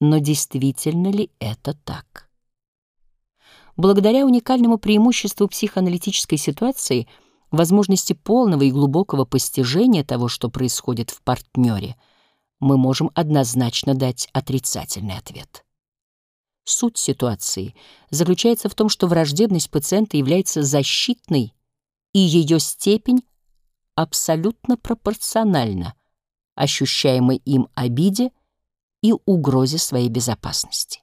Но действительно ли это так? Благодаря уникальному преимуществу психоаналитической ситуации, возможности полного и глубокого постижения того, что происходит в партнере, мы можем однозначно дать отрицательный ответ. Суть ситуации заключается в том, что враждебность пациента является защитной, и ее степень абсолютно пропорциональна ощущаемой им обиде и угрозе своей безопасности.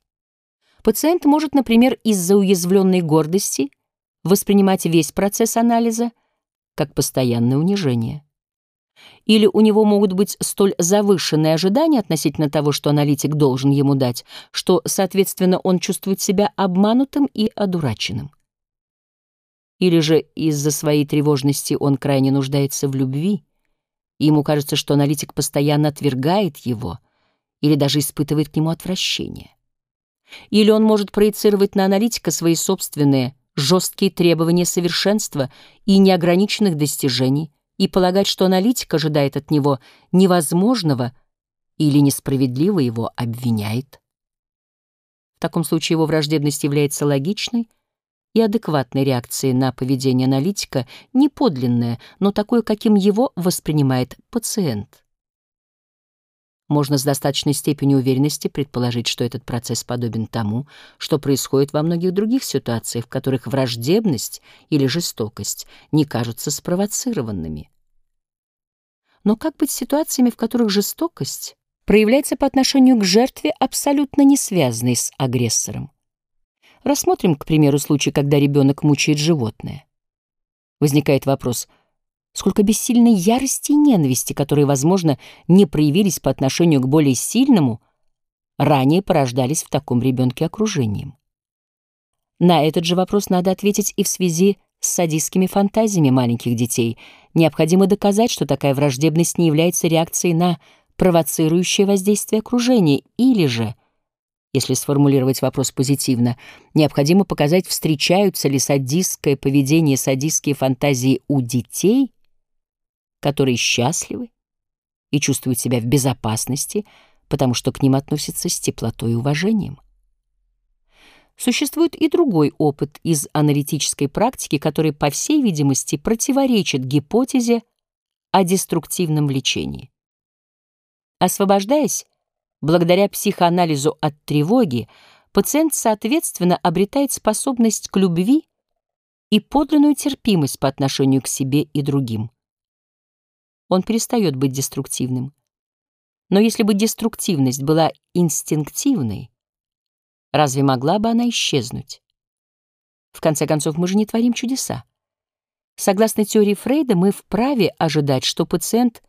Пациент может, например, из-за уязвленной гордости воспринимать весь процесс анализа как постоянное унижение. Или у него могут быть столь завышенные ожидания относительно того, что аналитик должен ему дать, что, соответственно, он чувствует себя обманутым и одураченным. Или же из-за своей тревожности он крайне нуждается в любви, и ему кажется, что аналитик постоянно отвергает его или даже испытывает к нему отвращение. Или он может проецировать на аналитика свои собственные жесткие требования совершенства и неограниченных достижений и полагать, что аналитик ожидает от него невозможного или несправедливо его обвиняет. В таком случае его враждебность является логичной и адекватной реакцией на поведение аналитика, не подлинное, но такое, каким его воспринимает пациент. Можно с достаточной степенью уверенности предположить, что этот процесс подобен тому, что происходит во многих других ситуациях, в которых враждебность или жестокость не кажутся спровоцированными. Но как быть с ситуациями, в которых жестокость проявляется по отношению к жертве, абсолютно не связанной с агрессором? Рассмотрим, к примеру, случай, когда ребенок мучает животное. Возникает вопрос — сколько бессильной ярости и ненависти, которые, возможно, не проявились по отношению к более сильному, ранее порождались в таком ребенке окружением. На этот же вопрос надо ответить и в связи с садистскими фантазиями маленьких детей. Необходимо доказать, что такая враждебность не является реакцией на провоцирующее воздействие окружения, или же, если сформулировать вопрос позитивно, необходимо показать, встречаются ли садистское поведение садистские фантазии у детей которые счастливы и чувствуют себя в безопасности, потому что к ним относятся с теплотой и уважением. Существует и другой опыт из аналитической практики, который, по всей видимости, противоречит гипотезе о деструктивном влечении. Освобождаясь, благодаря психоанализу от тревоги, пациент, соответственно, обретает способность к любви и подлинную терпимость по отношению к себе и другим он перестает быть деструктивным. Но если бы деструктивность была инстинктивной, разве могла бы она исчезнуть? В конце концов, мы же не творим чудеса. Согласно теории Фрейда, мы вправе ожидать, что пациент,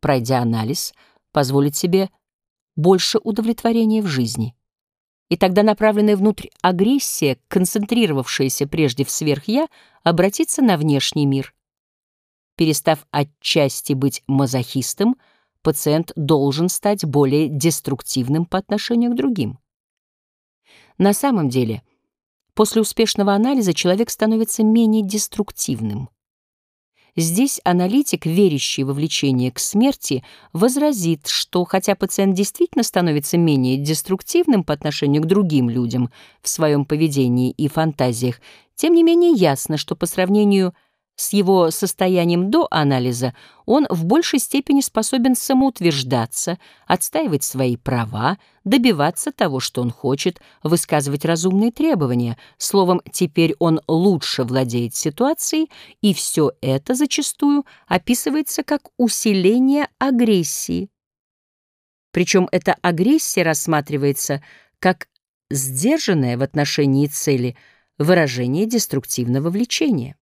пройдя анализ, позволит себе больше удовлетворения в жизни. И тогда направленная внутрь агрессия, концентрировавшаяся прежде в сверх-я, обратится на внешний мир — Перестав отчасти быть мазохистом, пациент должен стать более деструктивным по отношению к другим. На самом деле, после успешного анализа человек становится менее деструктивным. Здесь аналитик, верящий во влечение к смерти, возразит, что хотя пациент действительно становится менее деструктивным по отношению к другим людям в своем поведении и фантазиях, тем не менее ясно, что по сравнению с с его состоянием до анализа он в большей степени способен самоутверждаться, отстаивать свои права, добиваться того, что он хочет, высказывать разумные требования. Словом, теперь он лучше владеет ситуацией, и все это зачастую описывается как усиление агрессии. Причем эта агрессия рассматривается как сдержанное в отношении цели выражение деструктивного влечения.